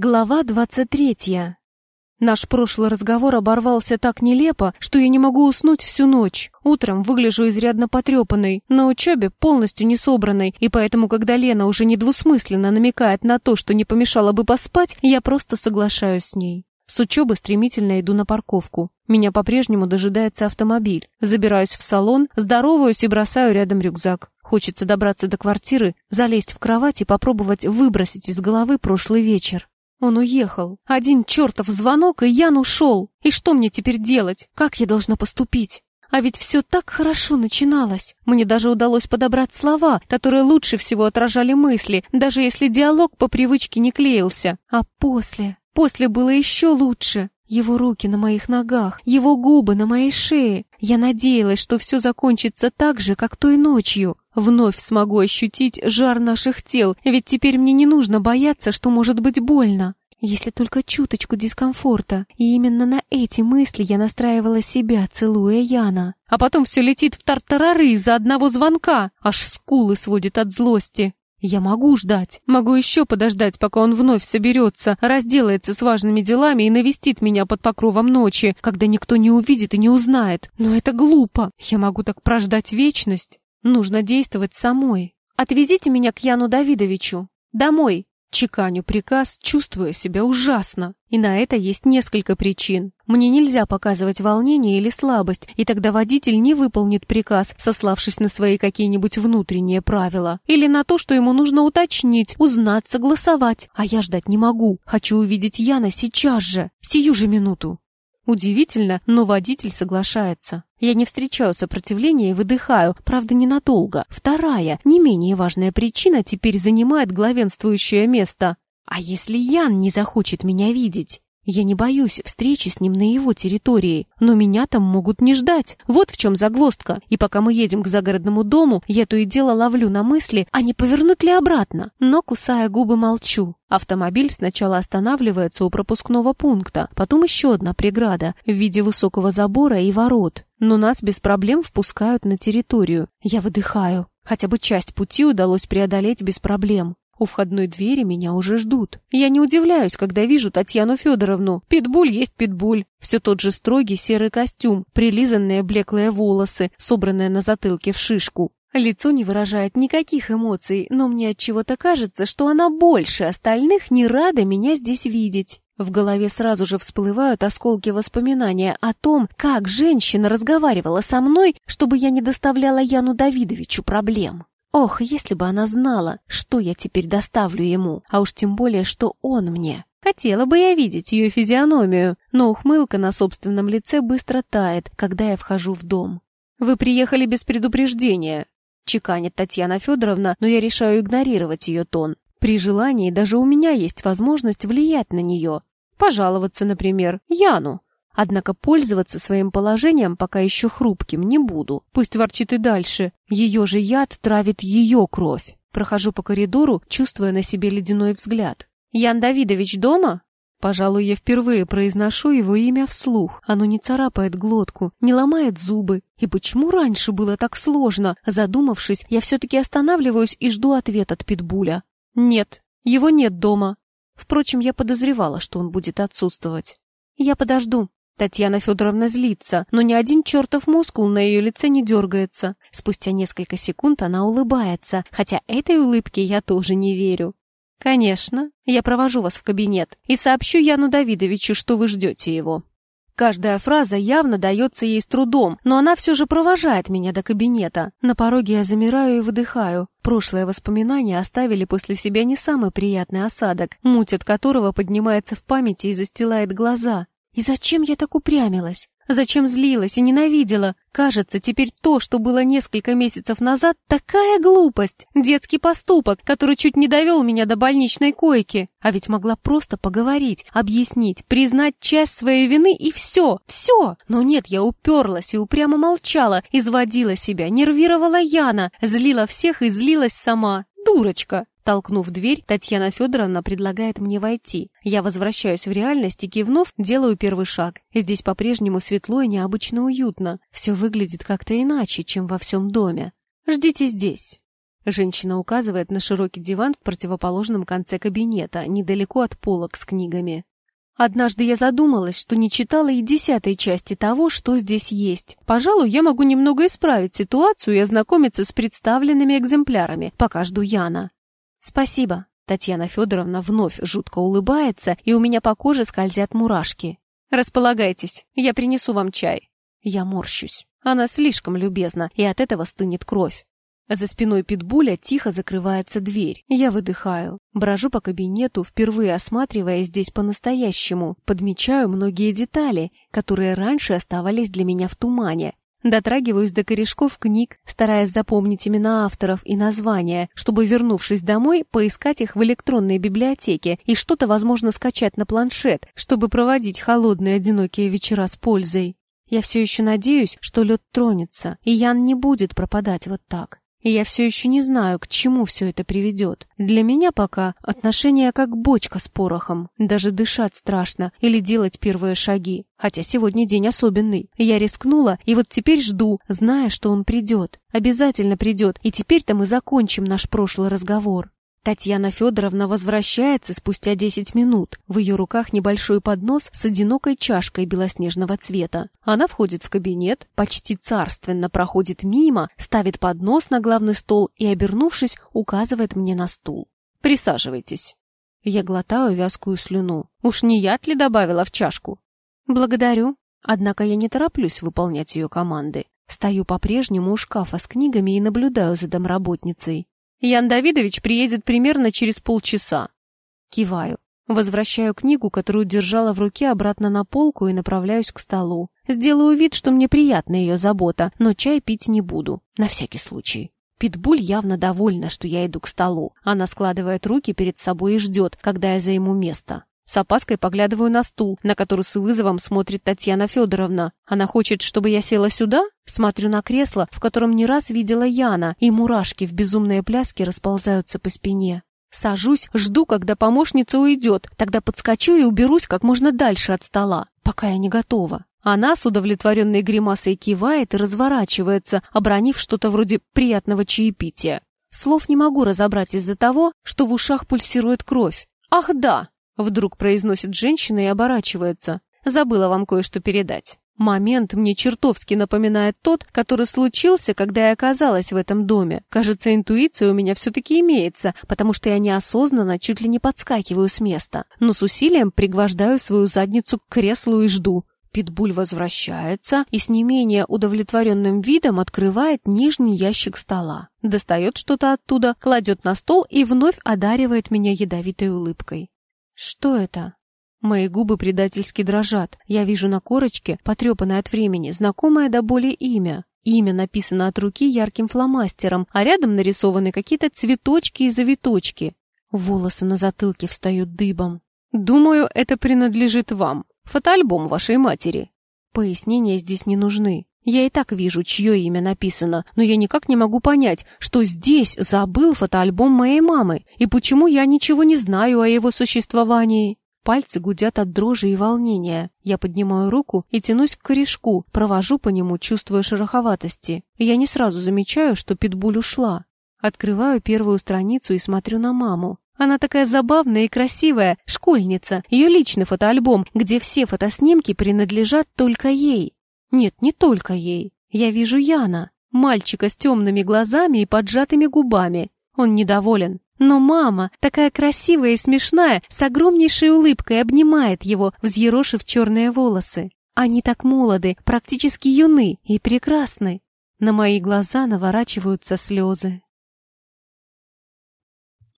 Глава двадцать третья. Наш прошлый разговор оборвался так нелепо, что я не могу уснуть всю ночь. Утром выгляжу изрядно потрепанной, на учебе полностью не собранной, и поэтому, когда Лена уже недвусмысленно намекает на то, что не помешало бы поспать, я просто соглашаюсь с ней. С учебы стремительно иду на парковку. Меня по-прежнему дожидается автомобиль. Забираюсь в салон, здороваюсь и бросаю рядом рюкзак. Хочется добраться до квартиры, залезть в кровать и попробовать выбросить из головы прошлый вечер. Он уехал. Один чертов звонок, и Ян ушел. И что мне теперь делать? Как я должна поступить? А ведь все так хорошо начиналось. Мне даже удалось подобрать слова, которые лучше всего отражали мысли, даже если диалог по привычке не клеился. А после... После было еще лучше. Его руки на моих ногах, его губы на моей шее. Я надеялась, что все закончится так же, как той ночью. Вновь смогу ощутить жар наших тел, ведь теперь мне не нужно бояться, что может быть больно. Если только чуточку дискомфорта. И именно на эти мысли я настраивала себя, целуя Яна. А потом все летит в тартарары из-за одного звонка. Аж скулы сводит от злости. Я могу ждать, могу еще подождать, пока он вновь соберется, разделается с важными делами и навестит меня под покровом ночи, когда никто не увидит и не узнает. Но это глупо. Я могу так прождать вечность. Нужно действовать самой. Отвезите меня к Яну Давидовичу. Домой. Чеканю приказ, чувствуя себя ужасно. И на это есть несколько причин. Мне нельзя показывать волнение или слабость, и тогда водитель не выполнит приказ, сославшись на свои какие-нибудь внутренние правила. Или на то, что ему нужно уточнить, узнать, согласовать. А я ждать не могу. Хочу увидеть Яна сейчас же, сию же минуту. Удивительно, но водитель соглашается. Я не встречаю сопротивления и выдыхаю, правда, ненадолго. Вторая, не менее важная причина теперь занимает главенствующее место. А если Ян не захочет меня видеть? Я не боюсь встречи с ним на его территории, но меня там могут не ждать. Вот в чем загвоздка. И пока мы едем к загородному дому, я то и дело ловлю на мысли, а не повернуть ли обратно. Но, кусая губы, молчу. Автомобиль сначала останавливается у пропускного пункта, потом еще одна преграда в виде высокого забора и ворот. Но нас без проблем впускают на территорию. Я выдыхаю. Хотя бы часть пути удалось преодолеть без проблем. У входной двери меня уже ждут. Я не удивляюсь, когда вижу Татьяну Федоровну. Питбуль есть питбуль. Все тот же строгий серый костюм, прилизанные блеклые волосы, собранные на затылке в шишку. Лицо не выражает никаких эмоций, но мне от чего-то кажется, что она больше остальных не рада меня здесь видеть. В голове сразу же всплывают осколки воспоминания о том, как женщина разговаривала со мной, чтобы я не доставляла Яну Давидовичу проблем. Ох, если бы она знала, что я теперь доставлю ему, а уж тем более, что он мне. Хотела бы я видеть ее физиономию, но ухмылка на собственном лице быстро тает, когда я вхожу в дом. «Вы приехали без предупреждения», — чеканит Татьяна Федоровна, но я решаю игнорировать ее тон. При желании даже у меня есть возможность влиять на нее. Пожаловаться, например, Яну. Однако пользоваться своим положением пока еще хрупким не буду. Пусть ворчит и дальше. Ее же яд травит ее кровь. Прохожу по коридору, чувствуя на себе ледяной взгляд. «Ян Давидович дома?» Пожалуй, я впервые произношу его имя вслух. Оно не царапает глотку, не ломает зубы. И почему раньше было так сложно? Задумавшись, я все-таки останавливаюсь и жду ответ от Питбуля. Нет, его нет дома. Впрочем, я подозревала, что он будет отсутствовать. Я подожду. Татьяна Федоровна злится, но ни один чертов мускул на ее лице не дергается. Спустя несколько секунд она улыбается, хотя этой улыбке я тоже не верю. «Конечно, я провожу вас в кабинет и сообщу Яну Давидовичу, что вы ждете его». Каждая фраза явно дается ей с трудом, но она все же провожает меня до кабинета. На пороге я замираю и выдыхаю. Прошлые воспоминания оставили после себя не самый приятный осадок, муть от которого поднимается в памяти и застилает глаза. И зачем я так упрямилась? Зачем злилась и ненавидела? Кажется, теперь то, что было несколько месяцев назад, такая глупость, детский поступок, который чуть не довел меня до больничной койки. А ведь могла просто поговорить, объяснить, признать часть своей вины и все, все. Но нет, я уперлась и упрямо молчала, изводила себя, нервировала Яна, злила всех и злилась сама. Дурочка! Толкнув дверь, Татьяна Федоровна предлагает мне войти. Я возвращаюсь в реальность и, кивнув, делаю первый шаг. Здесь по-прежнему светло и необычно уютно. Все выглядит как-то иначе, чем во всем доме. Ждите здесь. Женщина указывает на широкий диван в противоположном конце кабинета, недалеко от полок с книгами. Однажды я задумалась, что не читала и десятой части того, что здесь есть. Пожалуй, я могу немного исправить ситуацию и ознакомиться с представленными экземплярами, пока жду Яна. Спасибо. Татьяна Федоровна вновь жутко улыбается, и у меня по коже скользят мурашки. Располагайтесь, я принесу вам чай. Я морщусь. Она слишком любезна, и от этого стынет кровь. За спиной питбуля тихо закрывается дверь. Я выдыхаю. Брожу по кабинету, впервые осматривая здесь по-настоящему. Подмечаю многие детали, которые раньше оставались для меня в тумане. Дотрагиваюсь до корешков книг, стараясь запомнить имена авторов и названия, чтобы, вернувшись домой, поискать их в электронной библиотеке и что-то, возможно, скачать на планшет, чтобы проводить холодные одинокие вечера с пользой. Я все еще надеюсь, что лед тронется, и Ян не будет пропадать вот так. И я все еще не знаю, к чему все это приведет. Для меня пока отношения как бочка с порохом. Даже дышать страшно или делать первые шаги. Хотя сегодня день особенный. Я рискнула, и вот теперь жду, зная, что он придет. Обязательно придет, и теперь-то мы закончим наш прошлый разговор. Татьяна Федоровна возвращается спустя 10 минут. В ее руках небольшой поднос с одинокой чашкой белоснежного цвета. Она входит в кабинет, почти царственно проходит мимо, ставит поднос на главный стол и, обернувшись, указывает мне на стул. «Присаживайтесь». Я глотаю вязкую слюну. Уж не яд ли добавила в чашку? «Благодарю». Однако я не тороплюсь выполнять ее команды. Стою по-прежнему у шкафа с книгами и наблюдаю за домработницей. Ян Давидович приедет примерно через полчаса. Киваю. Возвращаю книгу, которую держала в руке, обратно на полку и направляюсь к столу. Сделаю вид, что мне приятна ее забота, но чай пить не буду, на всякий случай. Питбуль явно довольна, что я иду к столу. Она складывает руки перед собой и ждет, когда я займу место. С опаской поглядываю на стул, на который с вызовом смотрит Татьяна Федоровна. Она хочет, чтобы я села сюда? Смотрю на кресло, в котором не раз видела Яна, и мурашки в безумные пляски расползаются по спине. Сажусь, жду, когда помощница уйдет, тогда подскочу и уберусь как можно дальше от стола, пока я не готова. Она с удовлетворенной гримасой кивает и разворачивается, обронив что-то вроде приятного чаепития. Слов не могу разобрать из-за того, что в ушах пульсирует кровь. Ах да, Вдруг произносит женщина и оборачивается. Забыла вам кое-что передать. Момент мне чертовски напоминает тот, который случился, когда я оказалась в этом доме. Кажется, интуиция у меня все-таки имеется, потому что я неосознанно чуть ли не подскакиваю с места, но с усилием пригвождаю свою задницу к креслу и жду. Питбуль возвращается и с не менее удовлетворенным видом открывает нижний ящик стола. Достает что-то оттуда, кладет на стол и вновь одаривает меня ядовитой улыбкой. Что это? Мои губы предательски дрожат. Я вижу на корочке, потрепанное от времени, знакомое до боли имя. Имя написано от руки ярким фломастером, а рядом нарисованы какие-то цветочки и завиточки. Волосы на затылке встают дыбом. Думаю, это принадлежит вам. Фотоальбом вашей матери. Пояснения здесь не нужны. Я и так вижу, чье имя написано, но я никак не могу понять, что здесь забыл фотоальбом моей мамы, и почему я ничего не знаю о его существовании. Пальцы гудят от дрожи и волнения. Я поднимаю руку и тянусь к корешку, провожу по нему, чувствуя шероховатости. И я не сразу замечаю, что Питбуль ушла. Открываю первую страницу и смотрю на маму. Она такая забавная и красивая, школьница. Ее личный фотоальбом, где все фотоснимки принадлежат только ей. Нет, не только ей. Я вижу Яна, мальчика с темными глазами и поджатыми губами. Он недоволен. Но мама, такая красивая и смешная, с огромнейшей улыбкой обнимает его, взъерошив черные волосы. Они так молоды, практически юны и прекрасны. На мои глаза наворачиваются слезы.